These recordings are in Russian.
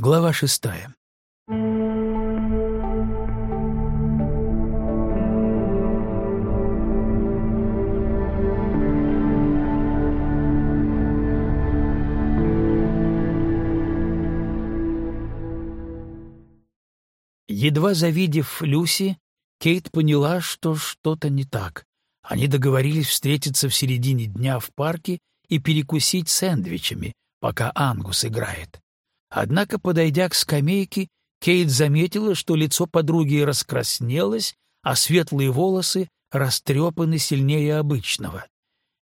Глава шестая. Едва завидев Люси, Кейт поняла, что что-то не так. Они договорились встретиться в середине дня в парке и перекусить сэндвичами, пока Ангус играет. Однако, подойдя к скамейке, Кейт заметила, что лицо подруги раскраснелось, а светлые волосы растрепаны сильнее обычного.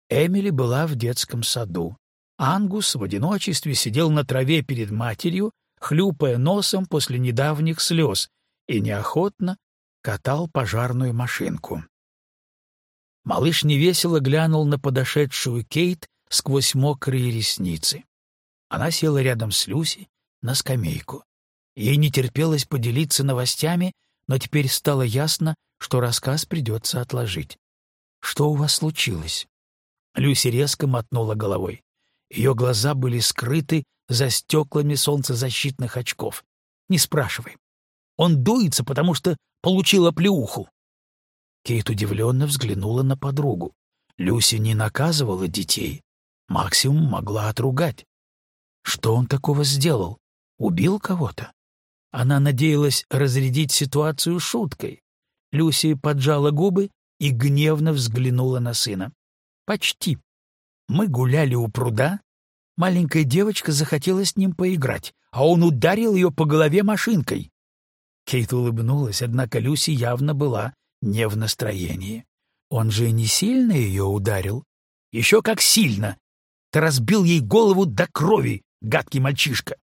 Эмили была в детском саду. Ангус в одиночестве сидел на траве перед матерью, хлюпая носом после недавних слез, и неохотно катал пожарную машинку. Малыш невесело глянул на подошедшую Кейт сквозь мокрые ресницы. Она села рядом с Люси на скамейку. Ей не терпелось поделиться новостями, но теперь стало ясно, что рассказ придется отложить. «Что у вас случилось?» Люси резко мотнула головой. Ее глаза были скрыты за стеклами солнцезащитных очков. «Не спрашивай. Он дуется, потому что получила плеуху». Кейт удивленно взглянула на подругу. Люси не наказывала детей. Максимум могла отругать. Что он такого сделал? Убил кого-то? Она надеялась разрядить ситуацию шуткой. Люси поджала губы и гневно взглянула на сына. «Почти. Мы гуляли у пруда. Маленькая девочка захотела с ним поиграть, а он ударил ее по голове машинкой». Кейт улыбнулась, однако Люси явно была не в настроении. Он же не сильно ее ударил. Еще как сильно. Ты разбил ей голову до крови, гадкий мальчишка.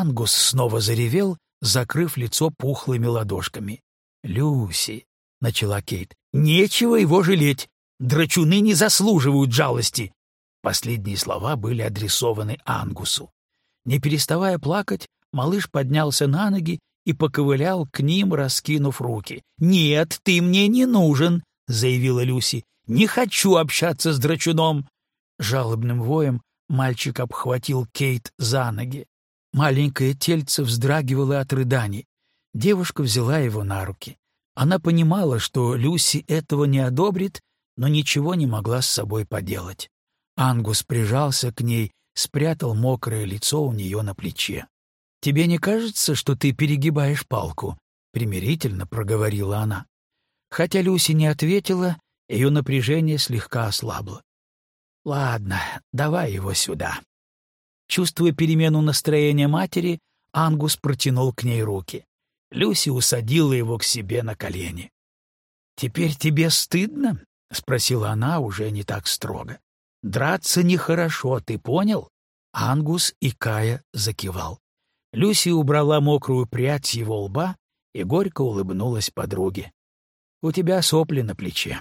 Ангус снова заревел, закрыв лицо пухлыми ладошками. «Люси», — начала Кейт, — «нечего его жалеть. Драчуны не заслуживают жалости». Последние слова были адресованы Ангусу. Не переставая плакать, малыш поднялся на ноги и поковылял к ним, раскинув руки. «Нет, ты мне не нужен», — заявила Люси. «Не хочу общаться с драчуном». Жалобным воем мальчик обхватил Кейт за ноги. Маленькое тельце вздрагивало от рыданий. Девушка взяла его на руки. Она понимала, что Люси этого не одобрит, но ничего не могла с собой поделать. Ангус прижался к ней, спрятал мокрое лицо у нее на плече. «Тебе не кажется, что ты перегибаешь палку?» — примирительно проговорила она. Хотя Люси не ответила, ее напряжение слегка ослабло. «Ладно, давай его сюда». Чувствуя перемену настроения матери, Ангус протянул к ней руки. Люси усадила его к себе на колени. «Теперь тебе стыдно?» — спросила она уже не так строго. «Драться нехорошо, ты понял?» Ангус и Кая закивал. Люси убрала мокрую прядь с его лба и горько улыбнулась подруге. «У тебя сопли на плече».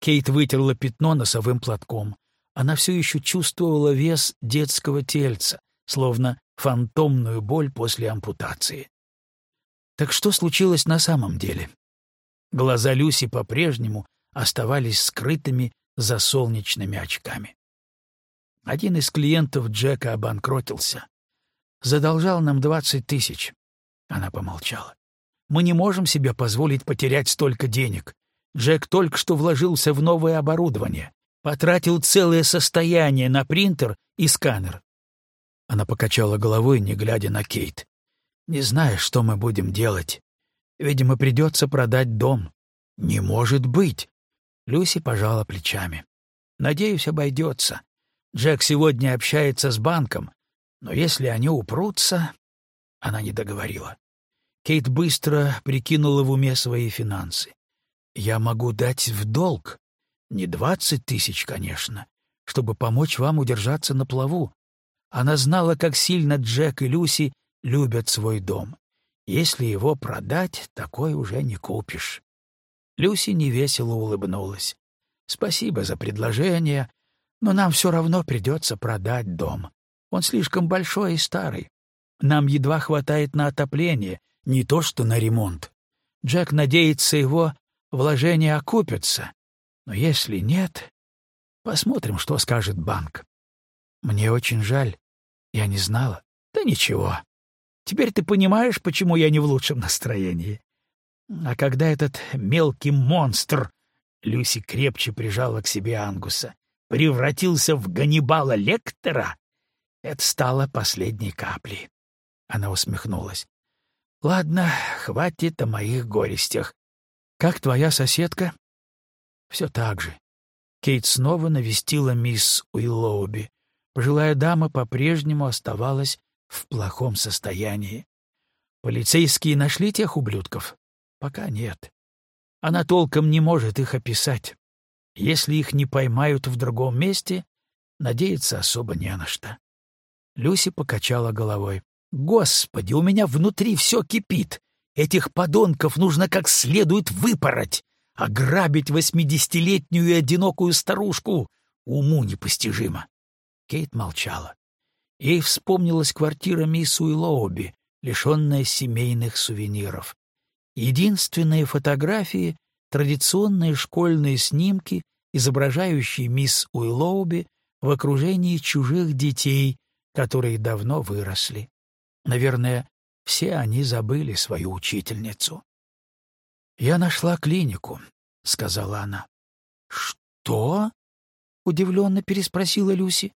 Кейт вытерла пятно носовым платком. Она все еще чувствовала вес детского тельца, словно фантомную боль после ампутации. Так что случилось на самом деле? Глаза Люси по-прежнему оставались скрытыми за солнечными очками. Один из клиентов Джека обанкротился. Задолжал нам двадцать тысяч. Она помолчала. Мы не можем себе позволить потерять столько денег. Джек только что вложился в новое оборудование, потратил целое состояние на принтер и сканер. Она покачала головой, не глядя на Кейт. «Не знаю, что мы будем делать. Видимо, придется продать дом». «Не может быть!» Люси пожала плечами. «Надеюсь, обойдется. Джек сегодня общается с банком, но если они упрутся...» Она не договорила. Кейт быстро прикинула в уме свои финансы. «Я могу дать в долг. Не двадцать тысяч, конечно, чтобы помочь вам удержаться на плаву. Она знала, как сильно Джек и Люси любят свой дом. Если его продать, такой уже не купишь». Люси невесело улыбнулась. «Спасибо за предложение, но нам все равно придется продать дом. Он слишком большой и старый. Нам едва хватает на отопление, не то что на ремонт. Джек надеется, его вложения окупятся. Но если нет, посмотрим, что скажет банк. Мне очень жаль. Я не знала. Да ничего. Теперь ты понимаешь, почему я не в лучшем настроении. А когда этот мелкий монстр, Люси крепче прижала к себе Ангуса, превратился в Ганнибала Лектора, это стало последней каплей. Она усмехнулась. Ладно, хватит о моих горестях. Как твоя соседка? Все так же. Кейт снова навестила мисс Уиллоуби. Пожилая дама по-прежнему оставалась в плохом состоянии. Полицейские нашли тех ублюдков? Пока нет. Она толком не может их описать. Если их не поймают в другом месте, надеяться особо не на что. Люси покачала головой. «Господи, у меня внутри все кипит. Этих подонков нужно как следует выпороть. Ограбить восьмидесятилетнюю и одинокую старушку уму непостижимо». Кейт молчала. Ей вспомнилась квартира мисс Уиллоуби, лишенная семейных сувениров. Единственные фотографии — традиционные школьные снимки, изображающие мисс Уиллоуби в окружении чужих детей, которые давно выросли. Наверное, все они забыли свою учительницу. «Я нашла клинику», — сказала она. «Что?» — удивленно переспросила Люси.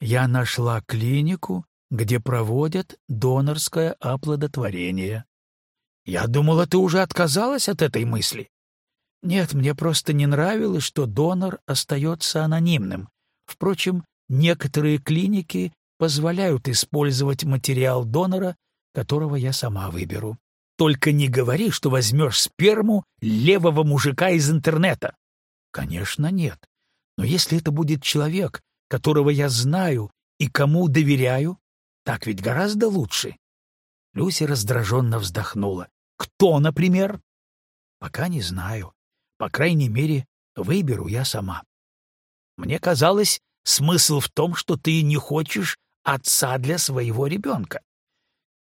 «Я нашла клинику, где проводят донорское оплодотворение». «Я думала, ты уже отказалась от этой мысли». «Нет, мне просто не нравилось, что донор остается анонимным. Впрочем, некоторые клиники позволяют использовать материал донора, которого я сама выберу. Только не говори, что возьмешь сперму левого мужика из интернета. Конечно, нет. Но если это будет человек, которого я знаю и кому доверяю, так ведь гораздо лучше. Люси раздраженно вздохнула. Кто, например? Пока не знаю. По крайней мере, выберу я сама. Мне казалось, смысл в том, что ты не хочешь отца для своего ребенка.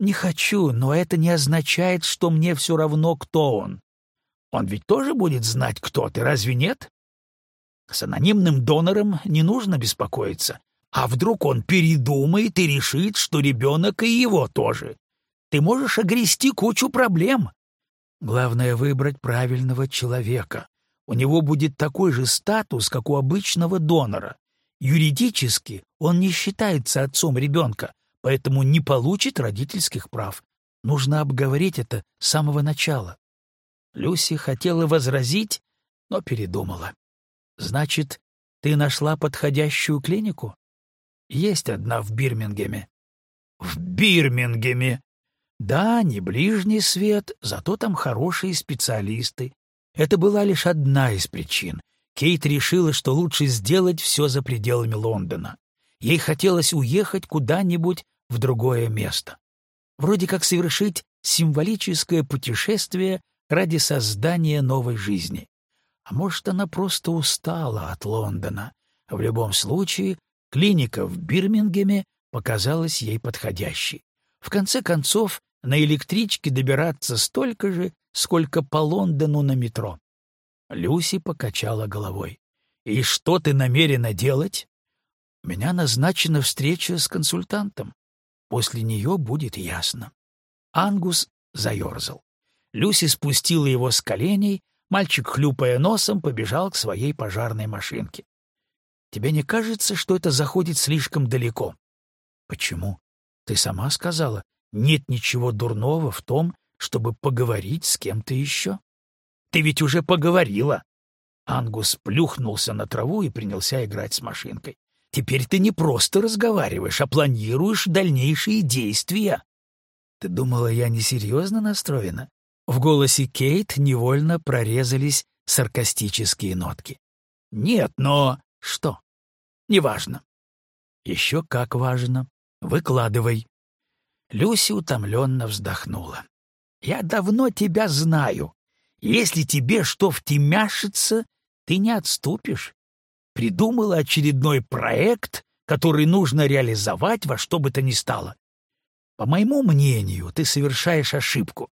Не хочу, но это не означает, что мне все равно, кто он. Он ведь тоже будет знать, кто ты, разве нет? С анонимным донором не нужно беспокоиться. А вдруг он передумает и решит, что ребенок и его тоже? Ты можешь огрести кучу проблем. Главное — выбрать правильного человека. У него будет такой же статус, как у обычного донора. Юридически он не считается отцом ребенка, поэтому не получит родительских прав. Нужно обговорить это с самого начала. Люси хотела возразить, но передумала. «Значит, ты нашла подходящую клинику?» «Есть одна в Бирмингеме». «В Бирмингеме?» «Да, не ближний свет, зато там хорошие специалисты. Это была лишь одна из причин. Кейт решила, что лучше сделать все за пределами Лондона. Ей хотелось уехать куда-нибудь в другое место. Вроде как совершить символическое путешествие ради создания новой жизни. А может, она просто устала от Лондона. В любом случае, клиника в Бирмингеме показалась ей подходящей. В конце концов, на электричке добираться столько же, сколько по Лондону на метро. Люси покачала головой. «И что ты намерена делать?» «У меня назначена встреча с консультантом. После нее будет ясно». Ангус заерзал. Люси спустила его с коленей, мальчик, хлюпая носом, побежал к своей пожарной машинке. «Тебе не кажется, что это заходит слишком далеко?» «Почему? Ты сама сказала, нет ничего дурного в том, чтобы поговорить с кем-то еще». Ты ведь уже поговорила. Ангус плюхнулся на траву и принялся играть с машинкой. Теперь ты не просто разговариваешь, а планируешь дальнейшие действия. Ты думала, я несерьезно настроена? В голосе Кейт невольно прорезались саркастические нотки. Нет, но... Что? Неважно. Еще как важно. Выкладывай. Люси утомленно вздохнула. Я давно тебя знаю. Если тебе что втемяшится, ты не отступишь. Придумала очередной проект, который нужно реализовать во что бы то ни стало. По моему мнению, ты совершаешь ошибку.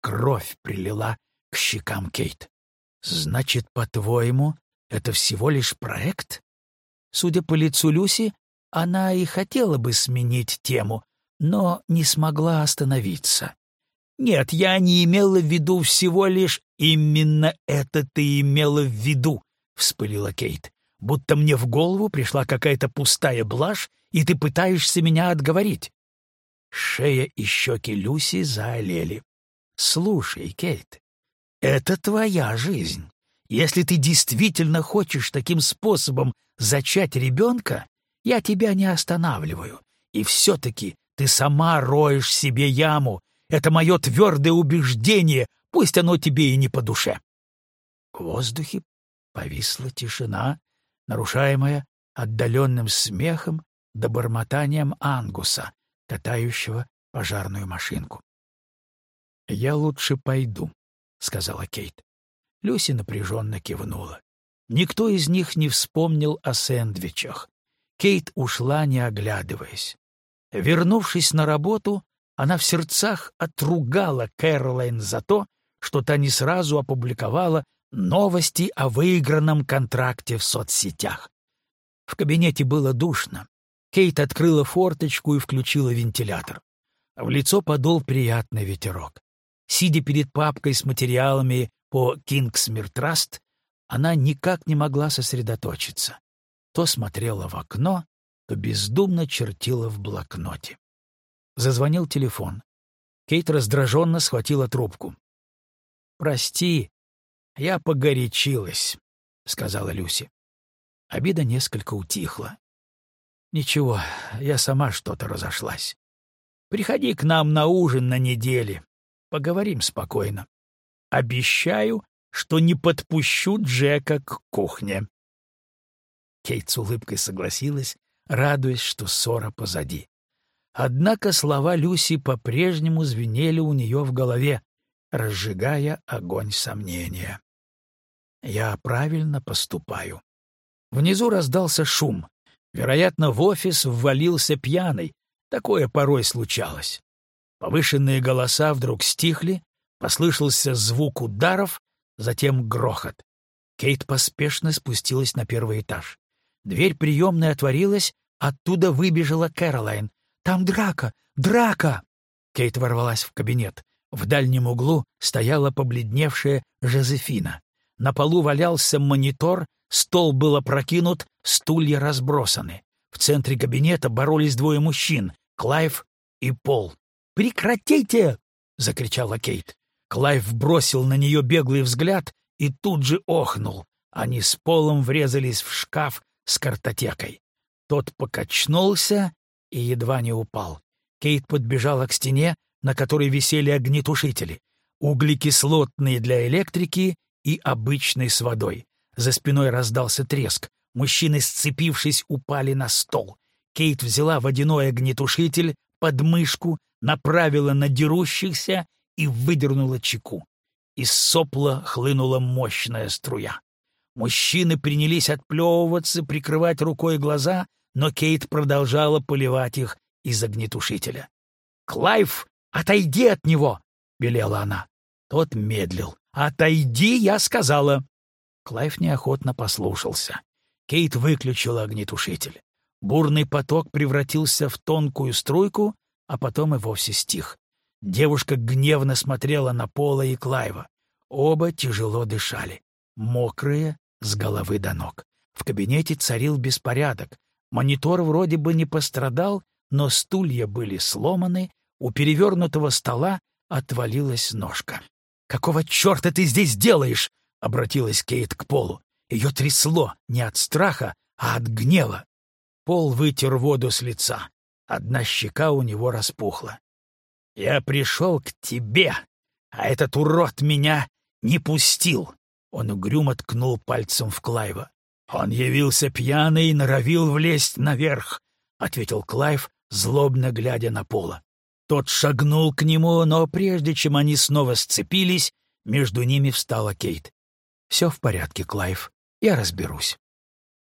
Кровь прилила к щекам Кейт. Значит, по-твоему, это всего лишь проект? Судя по лицу Люси, она и хотела бы сменить тему, но не смогла остановиться. «Нет, я не имела в виду всего лишь именно это ты имела в виду», — вспылила Кейт. «Будто мне в голову пришла какая-то пустая блажь, и ты пытаешься меня отговорить». Шея и щеки Люси заолели. «Слушай, Кейт, это твоя жизнь. Если ты действительно хочешь таким способом зачать ребенка, я тебя не останавливаю. И все-таки ты сама роешь себе яму. Это мое твердое убеждение, пусть оно тебе и не по душе. В воздухе повисла тишина, нарушаемая отдаленным смехом да бормотанием ангуса, катающего пожарную машинку. «Я лучше пойду», — сказала Кейт. Люси напряженно кивнула. Никто из них не вспомнил о сэндвичах. Кейт ушла, не оглядываясь. Вернувшись на работу, она в сердцах отругала Кэролайн за то, что та не сразу опубликовала новости о выигранном контракте в соцсетях. В кабинете было душно. Кейт открыла форточку и включила вентилятор. В лицо подул приятный ветерок. Сидя перед папкой с материалами по Kingsmere Trust, она никак не могла сосредоточиться. То смотрела в окно, то бездумно чертила в блокноте. Зазвонил телефон. Кейт раздраженно схватила трубку. «Прости, я погорячилась», — сказала Люси. Обида несколько утихла. «Ничего, я сама что-то разошлась. Приходи к нам на ужин на неделе. Поговорим спокойно. Обещаю, что не подпущу Джека к кухне». Кейт с улыбкой согласилась, радуясь, что ссора позади. Однако слова Люси по-прежнему звенели у нее в голове, разжигая огонь сомнения. «Я правильно поступаю». Внизу раздался шум. Вероятно, в офис ввалился пьяный. Такое порой случалось. Повышенные голоса вдруг стихли, послышался звук ударов, затем грохот. Кейт поспешно спустилась на первый этаж. Дверь приемной отворилась, оттуда выбежала Кэролайн. «Там драка! Драка!» Кейт ворвалась в кабинет. В дальнем углу стояла побледневшая Жозефина. На полу валялся монитор, стол был опрокинут, стулья разбросаны. В центре кабинета боролись двое мужчин — Клайв и Пол. «Прекратите!» — закричала Кейт. Клайв бросил на нее беглый взгляд и тут же охнул. Они с Полом врезались в шкаф с картотекой. Тот покачнулся и едва не упал. Кейт подбежала к стене, на которой висели огнетушители, углекислотные для электрики и обычный с водой. За спиной раздался треск. Мужчины, сцепившись, упали на стол. Кейт взяла водяной огнетушитель под мышку, направила на дерущихся и выдернула чеку. Из сопла хлынула мощная струя. Мужчины принялись отплевываться, прикрывать рукой глаза, но Кейт продолжала поливать их из огнетушителя. «Клайв, отойди от него!» — велела она. Тот медлил. «Отойди, я сказала!» Клайв неохотно послушался. Кейт выключила огнетушитель. Бурный поток превратился в тонкую струйку, а потом и вовсе стих. Девушка гневно смотрела на Пола и Клайва. Оба тяжело дышали, мокрые, с головы до ног. В кабинете царил беспорядок. Монитор вроде бы не пострадал, но стулья были сломаны, у перевернутого стола отвалилась ножка. «Какого черта ты здесь делаешь?» — обратилась Кейт к Полу. Ее трясло не от страха, а от гнева. Пол вытер воду с лица. Одна щека у него распухла. «Я пришел к тебе, а этот урод меня не пустил. Он угрюмо ткнул пальцем в Клайва. «Он явился пьяный и норовил влезть наверх», — ответил Клайв, злобно глядя на Пола. Тот шагнул к нему, но прежде чем они снова сцепились, между ними встала Кейт. «Все в порядке, Клайв, я разберусь».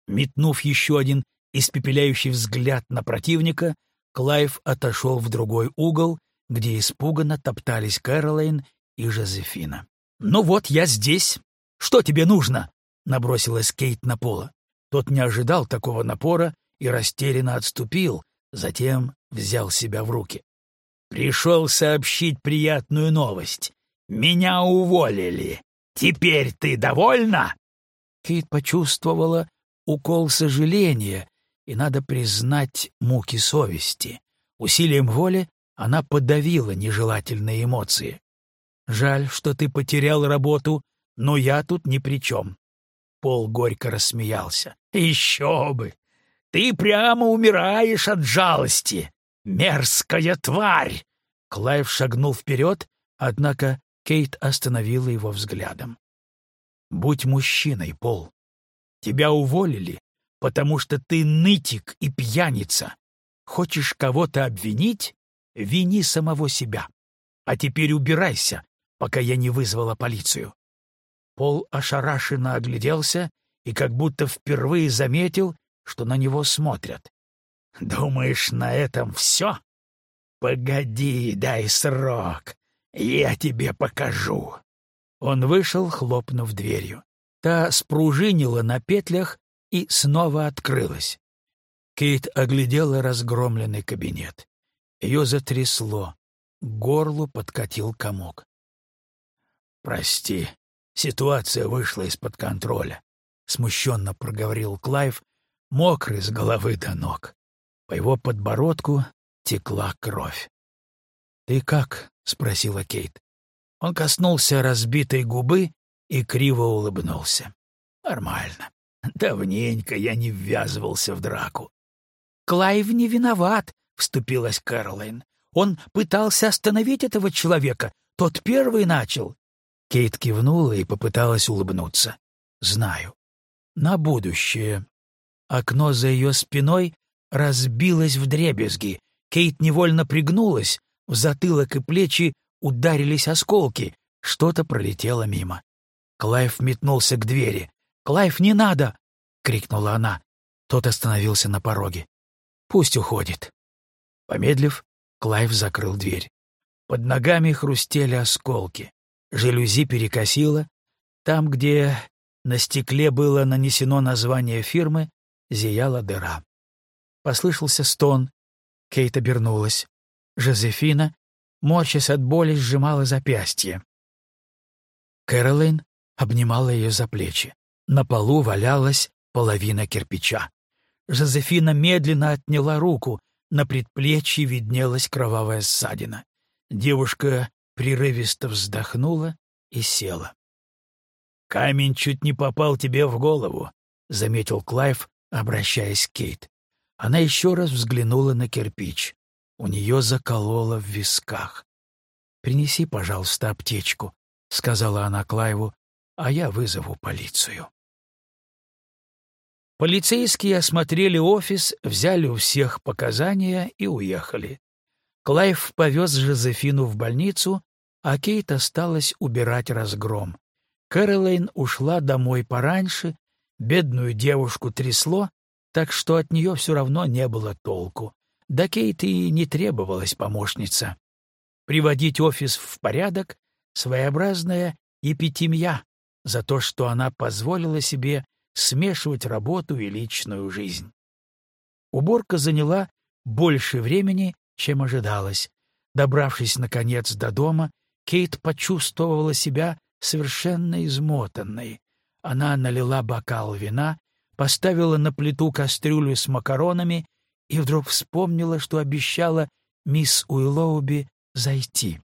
Метнув еще один испепеляющий взгляд на противника, Клайв отошел в другой угол, где испуганно топтались Кэролайн и Жозефина. «Ну вот, я здесь», что тебе нужно?» — набросилась Кейт на Пола. Тот не ожидал такого напора и растерянно отступил, затем взял себя в руки. «Пришел сообщить приятную новость. Меня уволили. Теперь ты довольна?» Кейт почувствовала укол сожаления и, надо признать, муки совести. Усилием воли она подавила нежелательные эмоции. «Жаль, что ты потерял работу, но я тут ни при чем». Пол горько рассмеялся. «Еще бы! Ты прямо умираешь от жалости! Мерзкая тварь!» Клайв шагнул вперед, однако Кейт остановила его взглядом. «Будь мужчиной, Пол. Тебя уволили, потому что ты нытик и пьяница. Хочешь кого-то обвинить? Вини самого себя. А теперь убирайся, пока я не вызвала полицию. Пол ошарашенно огляделся и как будто впервые заметил, что на него смотрят. «Думаешь, на этом все? Погоди, дай срок, я тебе покажу». Он вышел, хлопнув дверью. Та спружинила на петлях и снова открылась. Кейт оглядела разгромленный кабинет. Ее затрясло, к горлу подкатил комок. «Прости, ситуация вышла из-под контроля», — смущенно проговорил Клайв, мокрый с головы до ног. По его подбородку текла кровь. «Ты как?» — спросила Кейт. Он коснулся разбитой губы и криво улыбнулся. «Нормально. Давненько я не ввязывался в драку». «Клайв не виноват», — вступилась Кэролайн. «Он пытался остановить этого человека. Тот первый начал. Кейт кивнула и попыталась улыбнуться. «Знаю. На будущее». Окно за ее спиной разбилось вдребезги. Кейт невольно пригнулась, в затылок и плечи ударились осколки. Что-то пролетело мимо. Клайв метнулся к двери. «Клайв, не надо!» — крикнула она. Тот остановился на пороге. «Пусть уходит». Помедлив, Клайв закрыл дверь. Под ногами хрустели осколки. Жалюзи перекосило. Там, где на стекле было нанесено название фирмы, зияла дыра. Послышался стон. Кейт обернулась. Жозефина, морщась от боли, сжимала запястье. Кэролайн обнимала ее за плечи. На полу валялась половина кирпича. Жозефина медленно отняла руку, на предплечье виднелась кровавая ссадина. Девушка прерывисто вздохнула и села. «Камень чуть не попал тебе в голову», — заметил Клайв, обращаясь к Кейт. Она еще раз взглянула на кирпич. У нее закололо в висках. «Принеси, пожалуйста, аптечку», — сказала она Клайву, — «а я вызову полицию». Полицейские осмотрели офис, взяли у всех показания и уехали. Клайв повез Жозефину в больницу, а Кейт осталась убирать разгром. Кэролайн ушла домой пораньше, бедную девушку трясло, так что от нее все равно не было толку. Да Кейт и не требовалась помощница. Приводить офис в порядок — своеобразная эпитемья за то, что она позволила себе смешивать работу и личную жизнь. Уборка заняла больше времени, чем ожидалось. Добравшись, наконец, до дома, Кейт почувствовала себя совершенно измотанной. Она налила бокал вина, поставила на плиту кастрюлю с макаронами и вдруг вспомнила, что обещала мисс Уиллоуби зайти.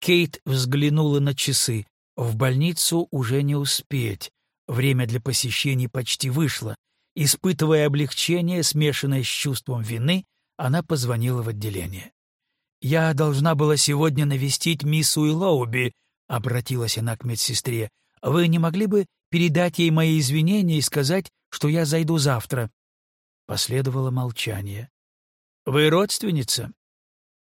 Кейт взглянула на часы. В больницу уже не успеть. Время для посещений почти вышло. Испытывая облегчение, смешанное с чувством вины, она позвонила в отделение. «Я должна была сегодня навестить мисс Уиллоуби», — обратилась она к медсестре. «Вы не могли бы передать ей мои извинения и сказать, что я зайду завтра?» Последовало молчание. «Вы родственница?»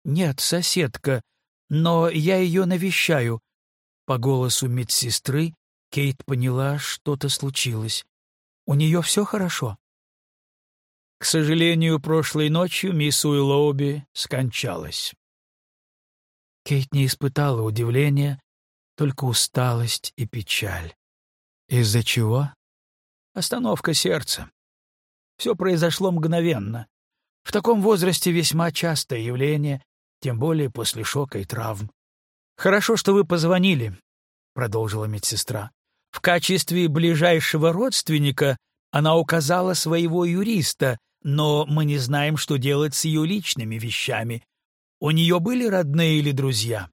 «Нет, соседка, но я ее навещаю». По голосу медсестры Кейт поняла, что-то случилось. «У нее все хорошо?» К сожалению, прошлой ночью мисс Уиллоуби скончалась. Кейт не испытала удивления, только усталость и печаль. Из-за чего? Остановка сердца. Все произошло мгновенно. В таком возрасте весьма частое явление, тем более после шока и травм. «Хорошо, что вы позвонили», — продолжила медсестра. «В качестве ближайшего родственника она указала своего юриста, но мы не знаем, что делать с ее личными вещами. У нее были родные или друзья?»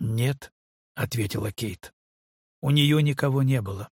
«Нет», — ответила Кейт. «У нее никого не было».